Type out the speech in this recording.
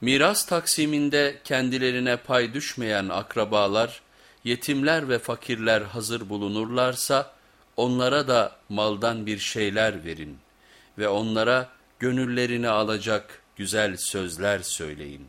Miras taksiminde kendilerine pay düşmeyen akrabalar, yetimler ve fakirler hazır bulunurlarsa onlara da maldan bir şeyler verin ve onlara gönüllerini alacak güzel sözler söyleyin.